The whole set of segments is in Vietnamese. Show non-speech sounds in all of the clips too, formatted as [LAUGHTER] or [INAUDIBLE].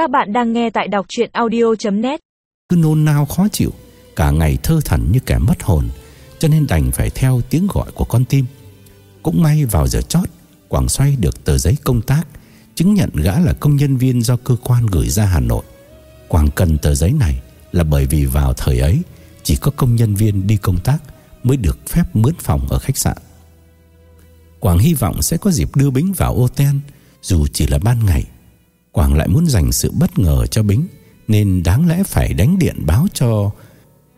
Các bạn đang nghe tại đọc chuyện audio.net Cứ nôn nao khó chịu, Cả ngày thơ thẩn như kẻ mất hồn, Cho nên đành phải theo tiếng gọi của con tim. Cũng may vào giờ chót, Quảng xoay được tờ giấy công tác, Chứng nhận gã là công nhân viên do cơ quan gửi ra Hà Nội. Quảng cần tờ giấy này Là bởi vì vào thời ấy, Chỉ có công nhân viên đi công tác Mới được phép mướn phòng ở khách sạn. Quảng hy vọng sẽ có dịp đưa Bính vào ô ten, Dù chỉ là ban ngày. Quảng lại muốn dành sự bất ngờ cho Bính, Nên đáng lẽ phải đánh điện báo cho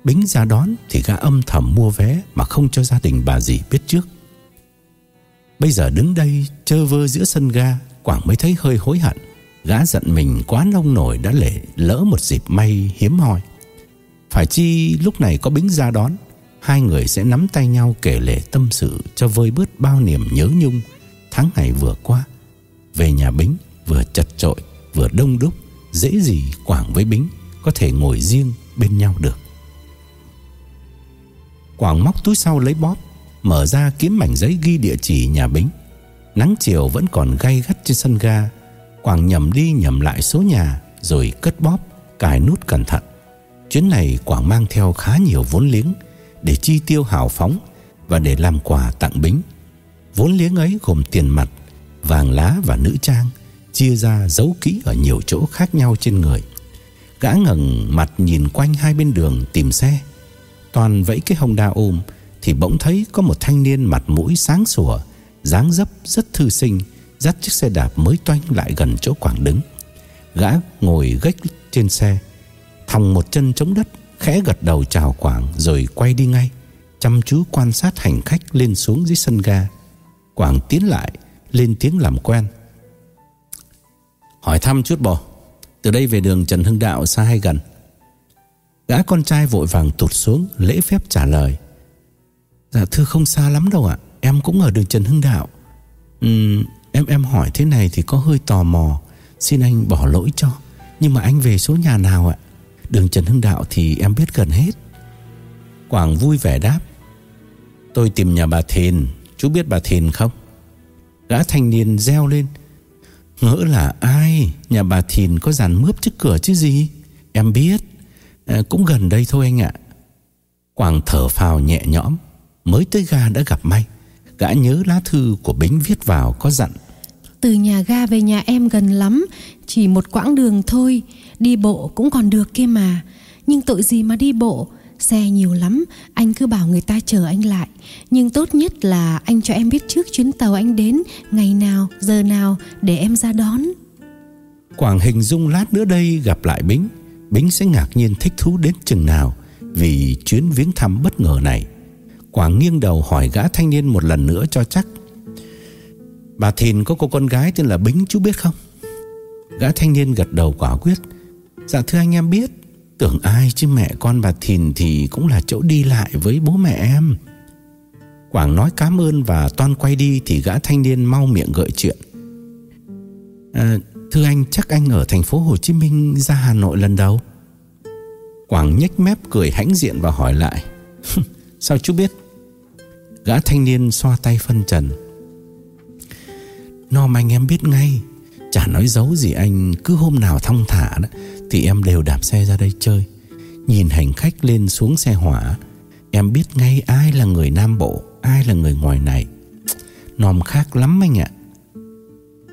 Bính ra đón Thì gã âm thầm mua vé Mà không cho gia đình bà dì biết trước. Bây giờ đứng đây Chơ vơ giữa sân ga, Quảng mới thấy hơi hối hận. Gã giận mình quá nông nổi đã lệ lỡ một dịp may hiếm hoi. Phải chi lúc này có Bính ra đón, Hai người sẽ nắm tay nhau kể lể tâm sự Cho vơi bớt bao niềm nhớ nhung. Tháng ngày vừa qua, Về nhà Bính vừa chật trội Vừa đông đúc, Dễ gì Quảng với Bính, Có thể ngồi riêng bên nhau được. Quảng móc túi sau lấy bóp, Mở ra kiếm mảnh giấy ghi địa chỉ nhà Bính. Nắng chiều vẫn còn gay gắt trên sân ga, Quảng nhầm đi nhầm lại số nhà, Rồi cất bóp, Cài nút cẩn thận. Chuyến này Quảng mang theo khá nhiều vốn liếng Để chi tiêu hào phóng Và để làm quà tặng Bính. Vốn liếng ấy gồm tiền mặt, Vàng lá và nữ trang. Chia ra giấu kỹ ở nhiều chỗ khác nhau trên người. Gã ngẩng mặt nhìn quanh hai bên đường tìm xe. Toàn vẫy cái hồng đa ôm Thì bỗng thấy có một thanh niên mặt mũi sáng sủa, dáng dấp rất thư sinh, Dắt chiếc xe đạp mới toanh lại gần chỗ Quảng đứng. Gã ngồi gách trên xe, Thòng một chân chống đất, Khẽ gật đầu chào Quảng Rồi quay đi ngay, Chăm chú quan sát hành khách lên xuống dưới sân ga. Quảng tiến lại, Lên tiếng làm quen. Hỏi thăm chút bò. Từ đây về đường Trần Hưng Đạo xa hay gần. Gã con trai vội vàng tụt xuống Lễ phép trả lời. Dạ thưa không xa lắm đâu ạ. Em cũng ở đường Trần Hưng Đạo. Ừ, Em em hỏi thế này thì có hơi tò mò. Xin anh bỏ lỗi cho. Nhưng mà anh về số nhà nào ạ? Đường Trần Hưng Đạo thì em biết gần hết. Quảng vui vẻ đáp. Tôi tìm nhà bà Thìn. Chú biết bà Thìn không? Gã thanh niên reo lên. Ngỡ là ai? Nhà bà Thìn có dàn mướp trước cửa chứ gì? Em biết. À, Cũng gần đây thôi anh ạ. Quảng thở phào nhẹ nhõm. Mới tới ga đã gặp may. Gã nhớ lá thư của Bính viết vào có dặn. Từ nhà ga về nhà em gần lắm. Chỉ một quãng đường thôi. Đi bộ cũng còn được kia mà. Nhưng tội gì mà đi bộ? Xe nhiều lắm Anh cứ bảo người ta chờ anh lại. Nhưng tốt nhất là anh cho em biết trước chuyến tàu anh đến Ngày nào, giờ nào Để em ra đón. Quảng hình dung lát nữa đây gặp lại Bính. Bính sẽ ngạc nhiên thích thú đến chừng nào Vì chuyến viếng thăm bất ngờ này. Quảng nghiêng đầu hỏi gã thanh niên một lần nữa cho chắc. Bà Thìn có cô con gái tên là Bính chú biết không? Gã thanh niên gật đầu quả quyết. Dạ thưa anh em biết Tưởng ai chứ mẹ con bà Thìn Thì cũng là chỗ đi lại với bố mẹ em. Quảng nói cảm ơn Và toan quay đi Thì gã thanh niên mau miệng gợi chuyện. À, Thưa anh chắc anh ở thành phố Hồ Chí Minh Ra Hà Nội lần đầu. Quảng nhếch mép cười hãnh diện Và hỏi lại. [LAUGHS] Sao chú biết? Gã thanh niên xoa tay phân trần. Nom anh em biết ngay. Chả nói giấu gì anh Cứ hôm nào thong thả đó thì em đều đạp xe ra đây chơi. Nhìn hành khách lên xuống xe hỏa, Em biết ngay ai là người Nam Bộ, Ai là người ngoài này. Nòm khác lắm anh ạ.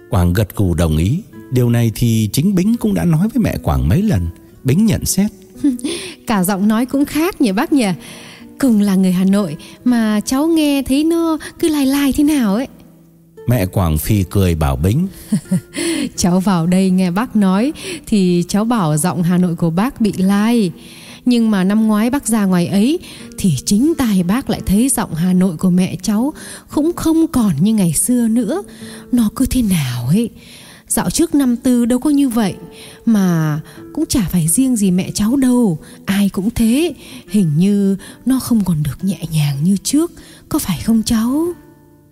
Quảng gật cù đồng ý. Điều này thì chính Bính cũng đã nói với mẹ Quảng mấy lần. Bính nhận xét. [LAUGHS] Cả giọng nói cũng khác nhỉ bác nhỉ? Cùng là người Hà Nội Mà cháu nghe thấy nó cứ lai lai thế nào ấy. Mẹ Quảng Phi cười bảo Bính. [LAUGHS] Cháu vào đây nghe bác nói Thì cháu bảo giọng Hà Nội của bác bị lai. Nhưng mà năm ngoái bác ra ngoài ấy Thì chính tài bác lại thấy giọng Hà Nội của mẹ cháu Cũng không còn như ngày xưa nữa. Nó cứ thế nào ấy? Dạo trước năm tư đâu có như vậy, Mà cũng chả phải riêng gì mẹ cháu đâu. Ai cũng thế, Hình như nó không còn được nhẹ nhàng như trước. Có phải không cháu?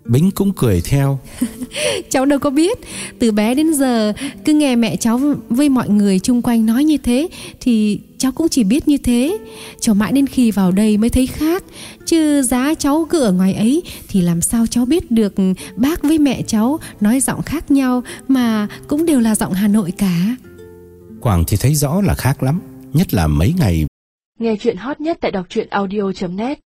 Bính cũng cười theo. [LAUGHS] Cháu đâu có biết. Từ bé đến giờ Cứ nghe mẹ cháu với mọi người chung quanh nói như thế Thì cháu cũng chỉ biết như thế. Cho mãi đến khi vào đây mới thấy khác. Chứ giá cháu cứ ở ngoài ấy Thì làm sao cháu biết được Bác với mẹ cháu nói giọng khác nhau Mà cũng đều là giọng Hà Nội cả. Quảng thì thấy rõ là khác lắm Nhất là mấy ngày Nghe chuyện hot nhất tại đọc truyện audio.net